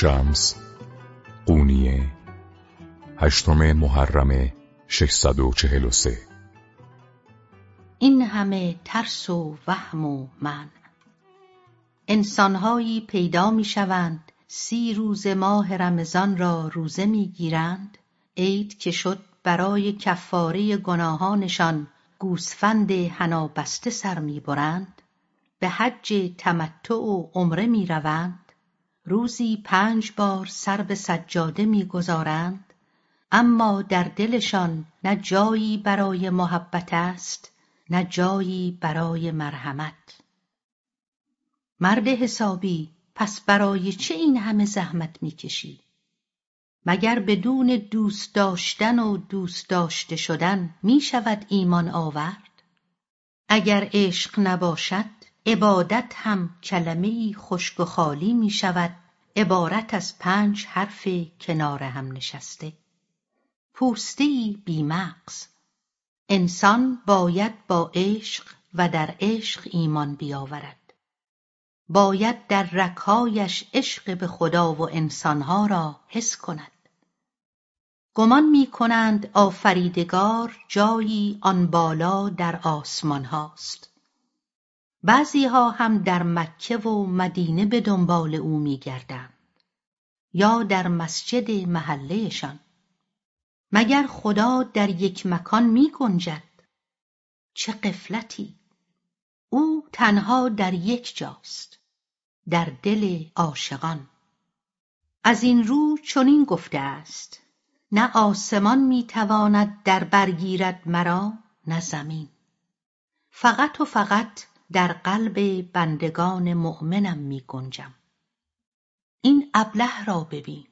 شمس قونیه هشتم محرم 643 این همه ترس و وهم و من. انسانهایی پیدا می شوند سی روز ماه رمضان را روزه می گیرند. عید که شد برای کفاره گناهانشان گوسفند حنابسته سر می برند. به حج تمتع و عمره می روند. روزی پنج بار سر به سجاده می گذارند اما در دلشان نه جایی برای محبت است نه جایی برای مرحمت. مرد حسابی پس برای چه این همه زحمت می‌کشی؟ مگر بدون دوست داشتن و دوست داشته شدن می شود ایمان آورد؟ اگر عشق نباشد عبادت هم کلمه ای خشک و خالی می شود. عبارت از پنج حرف کنار هم نشسته. پوسته ای بی مغز انسان باید با عشق و در عشق ایمان بیاورد. باید در رگهایش عشق به خدا و انسانها را حس کند. گمان می کنند آفریدگار جایی آن بالا در آسمان هاست. بعضیها هم در مکه و مدینه به دنبال او می گردند یا در مسجد محلهشان. مگر خدا در یک مکان می گنجد چه غفلتی او تنها در یک جاست در دل عاشقان. از این رو چنین گفته است نه آسمان می تواند در بر گیرد مرا نه زمین. فقط و فقط در قلب بندگان مؤمنم می گنجم. این ابله را ببین.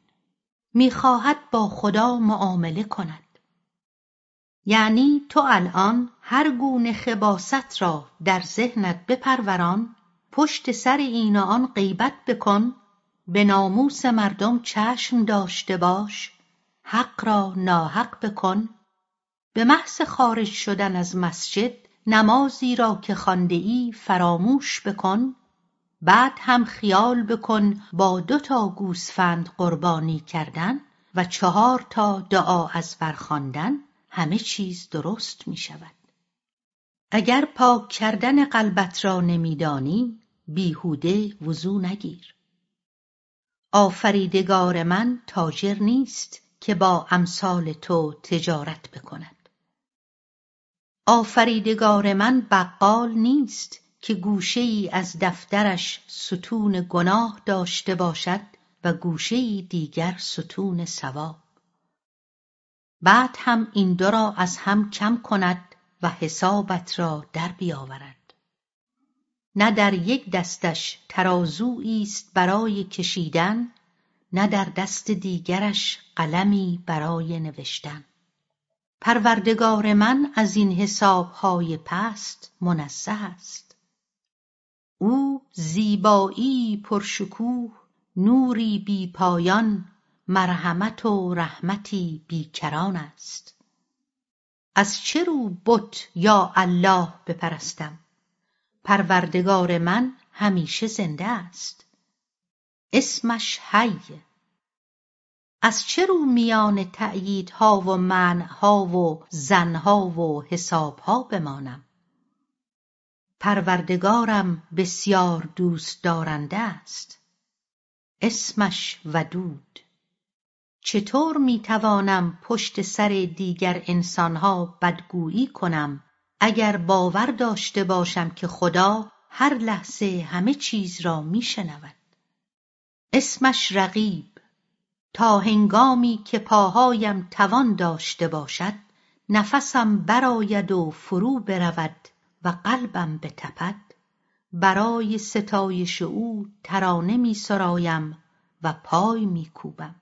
می‌خواهد با خدا معامله کند. یعنی تو الان هر گونه خباست را در ذهنت بپروران پشت سر این و آن غیبت بکن به ناموس مردم چشم داشته باش حق را ناحق بکن. به محض خارج شدن از مسجد نمازی را که خوانده ای فراموش بکن بعد هم خیال بکن با دو تا گوسفند قربانی کردن و چهار تا دعا از برخواندن همه چیز درست می شود اگر پاک کردن قلبت را نمیدانی بیهوده وضو نگیر. آفریدگار من تاجر نیست که با امثال تو تجارت بکند. آفریدگار من بقال نیست که گوشه ای از دفترش ستون گناه داشته باشد و گوشه ای دیگر ستون ثواب. بعد هم این دو را از هم کم کند و حسابت را در بیاورد. نه در یک دستش ترازویی است برای کشیدن نه در دست دیگرش قلمی برای نوشتن. پروردگار من از این حسابهای پست منزه است. او زیبایی پرشکوه نوری بی پایان مرحمت و رحمتی بیکران است. از چه رو بت یا الله بپرستم؟ پروردگار من همیشه زنده است. اسمش حی. از چه رو میان تأییدها و منعها و ظنها و حسابها بمانم؟ پروردگارم بسیار دوست دارنده است. اسمش ودود. چطور می توانم پشت سر دیگر انسانها بدگویی کنم اگر باور داشته باشم که خدا هر لحظه همه چیز را می شنود اسمش رقیب. تا هنگامی که پاهایم توان داشته باشد نفسم برآید و فرو برود و قلبم بتپد. برای ستایش او ترانه می سرایم و پای می کوبم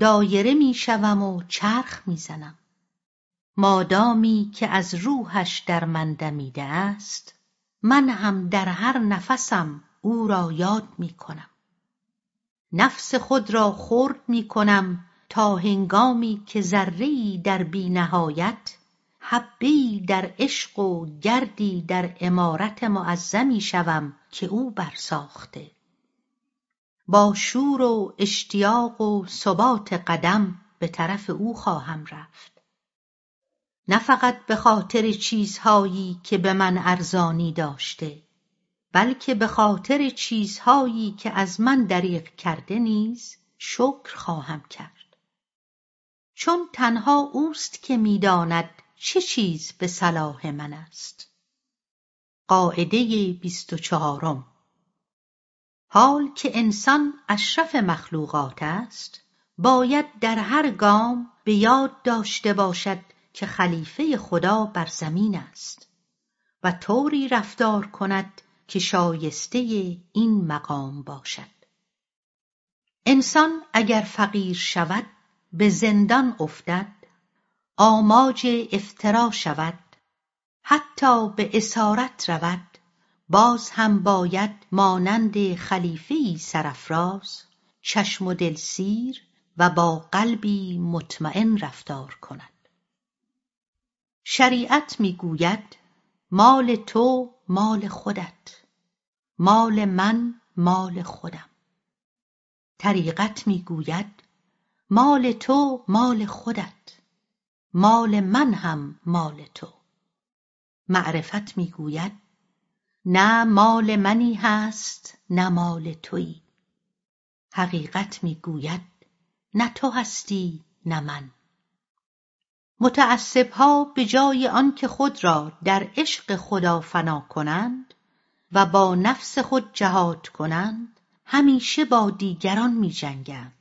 دایره می شوم و چرخ می زنم مادامی که از روحش در من دمیده است من هم در هر نفسم او را یاد می کنم نفس خود را خرد می کنم تا هنگامی که ذره در بی نهایت حبهای در عشق و گردی در عمارت معظمی شوم که او برساخته. با شور و اشتیاق و ثبات قدم به طرف او خواهم رفت. نه فقط به خاطر چیزهایی که به من ارزانی داشته بلکه به خاطر چیزهایی که از من دریغ کرده نیز شکر خواهم کرد. چون تنها اوست که می‌داند چه چیز به صلاح من است. قاعده بیست و چهارم. حال که انسان اشرف مخلوقات است باید در هر گام به یاد داشته باشد که خلیفه خدا بر زمین است و طوری رفتار کند که شایسته این مقام باشد. انسان اگر فقیر شود به زندان افتد آماج افترا شود حتی به اسارت رود باز هم باید مانند خلیفهای سرافراز چشم و دل سیر و با قلبی مطمئن رفتار کند. شریعت می‌گوید مال تو مال خودت. مال من مال خودم. طریقت می‌گوید مال تو مال خودت. مال من هم مال تو. معرفت می‌گوید نه مال منی هست نه مال تویی. حقیقت می‌گوید نه تو هستی نه من. متعصبها به جای آنکه خود را در عشق خدا فنا کنند و با نفس خود جهاد کنند همیشه با دیگران میجنگند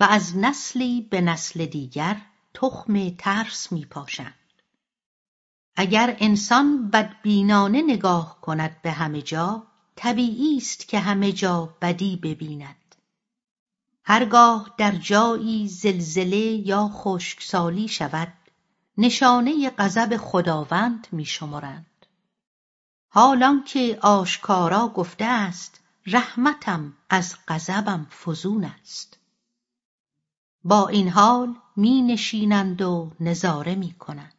و از نسلی به نسل دیگر تخم ترس میپاشند. اگر انسان بدبینانه نگاه کند به همه جا طبیعی است که همه جا بدی ببیند. هرگاه در جایی زلزله یا خشکسالی شود نشانه غضب خداوند میشمرند. حال که آشکارا گفته است رحمتم از غضبم فزون است. با این حال می نشینند و نظاره می کنند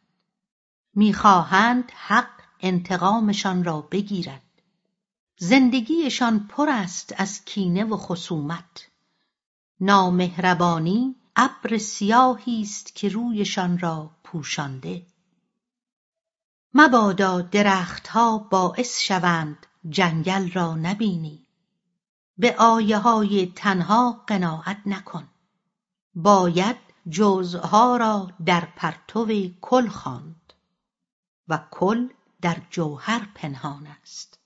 می‌خواهند حق انتقامشان را بگیرد. زندگیشان پر است از کینه و خصومت. نامهربانی ابر سیاهی است که رویشان را پوشانده. مبادا درختها باعث شوند جنگل را نبینی. به آیه های تنها قناعت نکن. باید جزها را در پرتو کل خواند و کل در جوهر پنهان است.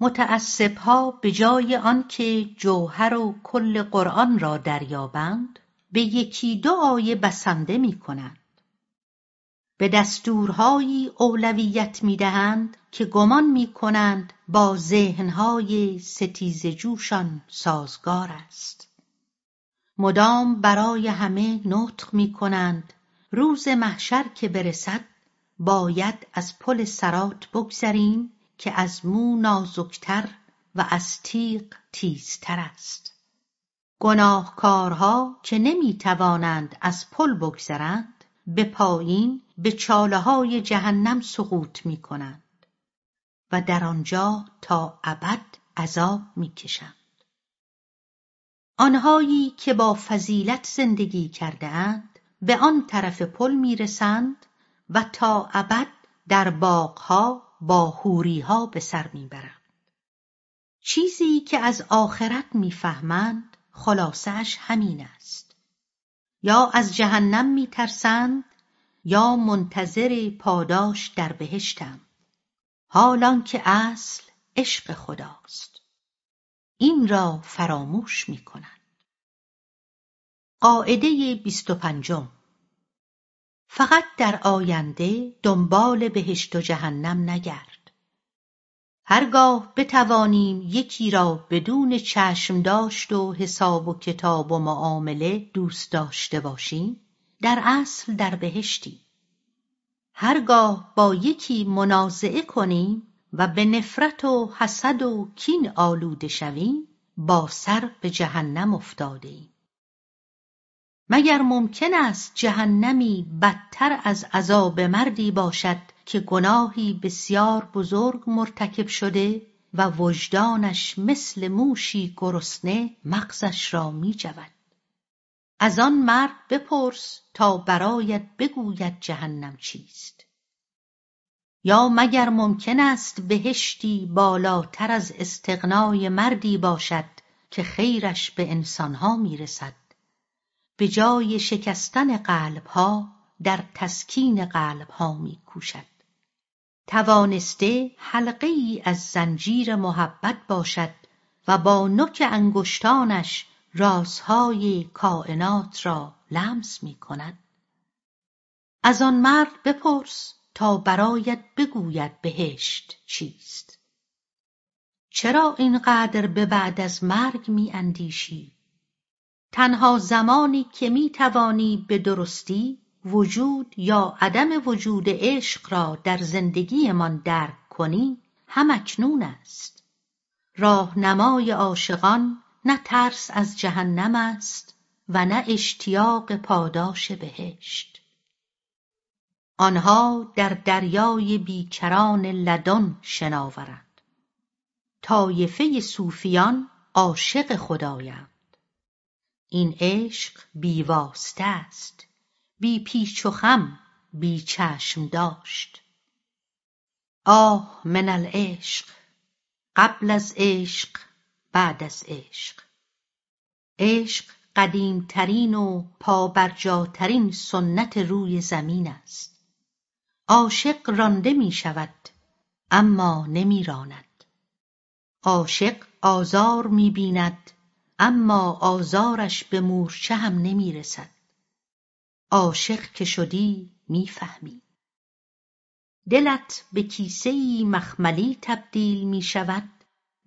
متعصبها به جای آنکه جوهر و کل قرآن را دریابند به یکی دو آیه بسنده می‌کنند. به دستورهایی اولویت می‌دهند که گمان می‌کنند با ذهنهای ستیزه جوشان سازگار است. مدام برای همه نطق می‌کنند روز محشر که برسد باید از پل صراط بگذریم که از مو نازکتر و از تیغ تیزتر است. گناهکارها که نمی‌توانند از پل بگذرند به پایین به چالههای جهنم سقوط می‌کنند و در آنجا تا ابد عذاب می‌کشند. آنهایی که با فضیلت زندگی کردهاند به آن طرف پل می‌رسند و تا ابد در باغها با حوریها به سر می‌برند چیزی که از آخرت می‌فهمند خلاصهاش همین است. یا از جهنم میترسند یا منتظر پاداش در بهشتند حال که اصل عشق خداست. این را فراموش می‌کنند. قاعده بیست و پنجم. فقط در آینده دنبال بهشت و جهنم نگرد. هرگاه بتوانیم یکی را بدون چشم داشت و حساب و کتاب و معامله دوست داشته باشیم در اصل در بهشتیم هرگاه با یکی منازعه کنیم و به نفرت و حسد و کین آلوده شویم با سر به جهنم افتادهایم مگر ممکن است جهنمی بدتر از عذاب مردی باشد که گناهی بسیار بزرگ مرتکب شده و وجدانش مثل موشی گرسنه مغزش را می جود. از آن مرد بپرس تا برایت بگوید جهنم چیست یا مگر ممکن است بهشتی بالاتر از استغنای مردی باشد که خیرش به انسانها می‌رسد به جای شکستن قلبها در تسکین قلبها میکوشد. توانسته حلقه ای از زنجیر محبت باشد و با نوک انگشتانش رازهای کائنات را لمس می کند از آن مرد بپرس تا برایت بگوید بهشت چیست. چرا اینقدر به بعد از مرگ می اندیشی؟ تنها زمانی که می توانی به درستی وجود یا عدم وجود عشق را در زندگیمان درک کنی هم اکنون است. راهنمای عاشقان نه ترس از جهنم است و نه اشتیاق پاداش بهشت. آنها در دریای بیکران لدن شناورند. طایفه صوفیان عاشق خدایند. این عشق بی واسطه است بی پیچ و خم بی چشم داشت. آه من العشق قبل از عشق بعد از عشق. عشق قدیمترین و پابرجاترین سنت روی زمین است. عاشق رانده می شود اما نمی راند. عاشق آزار می بیند اما آزارش به مورچه هم نمی رسد. عاشق که شدی می فهمی. دلت به کیسه مخملی تبدیل می شود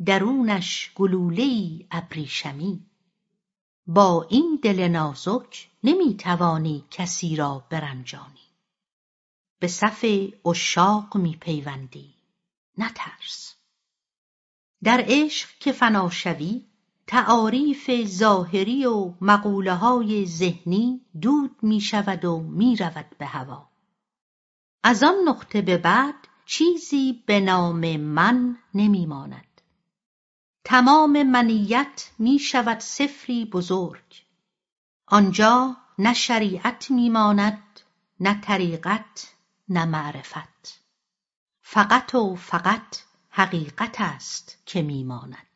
درونش گلولهای ابریشمی. با این دل نازک نمی توانی کسی را برنجانی. به صف عشاق می پیوندی نترس. در عشق که فنا شوی تعاریف ظاهری و مقوله های ذهنی دود می شود و می رود به هوا. از آن نقطه به بعد چیزی به نام من نمی ماند تمام منیت می شود صفری بزرگ. آنجا نه شریعت می ماند نه طریقت نه معرفت. فقط و فقط حقیقت است که می ماند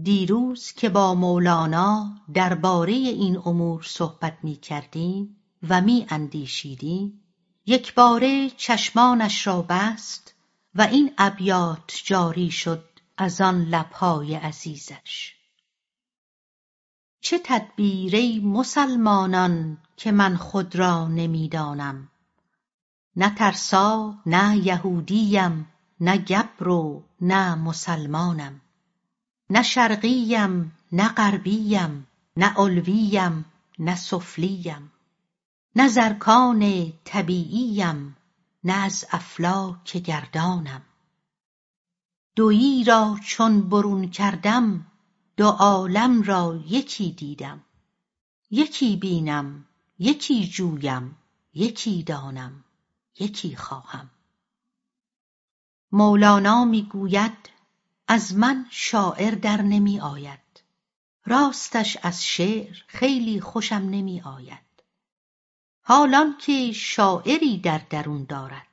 دیروز که با مولانا درباره این امور صحبت می کردیم و می اندیشیدیم یک باره چشمانش را بست و این ابیات جاری شد از آن لبهای عزیزش. چه تدبیر ای مسلمانان که من خود را نمی‌دانم؟ نه ترسا نه یهودیم نه گبر و نه مسلمانم. نه شرقیم نه غربیم نه علویم نه سفلیم نه زرکان طبیعیم نه از افلاک گردانم. دویی را چون برون کردم دو عالم را یکی دیدم. یکی بینم یکی جویم یکی دانم یکی خواهم. مولانا می‌گوید از من شاعر در نمی آید. راستش از شعر خیلی خوشم نمی آید. حالان که شاعری در درون دارد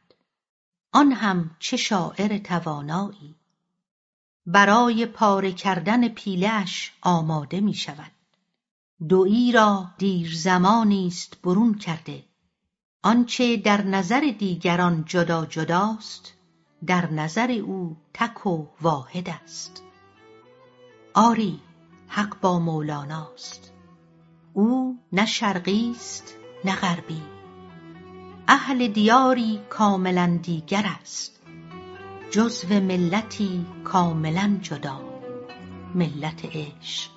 آن هم چه شاعر توانایی. برای پاره کردن پیلهاش آماده می شود. دویی را دیر زمانی است برون کرده. آنچه در نظر دیگران جدا جداست در نظر او تک و واحد است. آری حق با مولاناست. او نه شرقی است نه غربی. اهل دیاری کاملا دیگر است. جزو ملتی کاملا جدا. ملت عشق.